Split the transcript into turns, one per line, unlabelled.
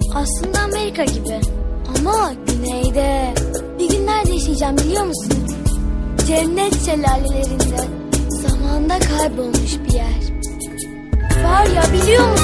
Aslında Amerika gibi. Ama güneyde. Bir gün nerede yaşayacağım biliyor musun? Cennet şelalelerinde. Zamanda kaybolmuş bir yer. Var ya biliyor musun?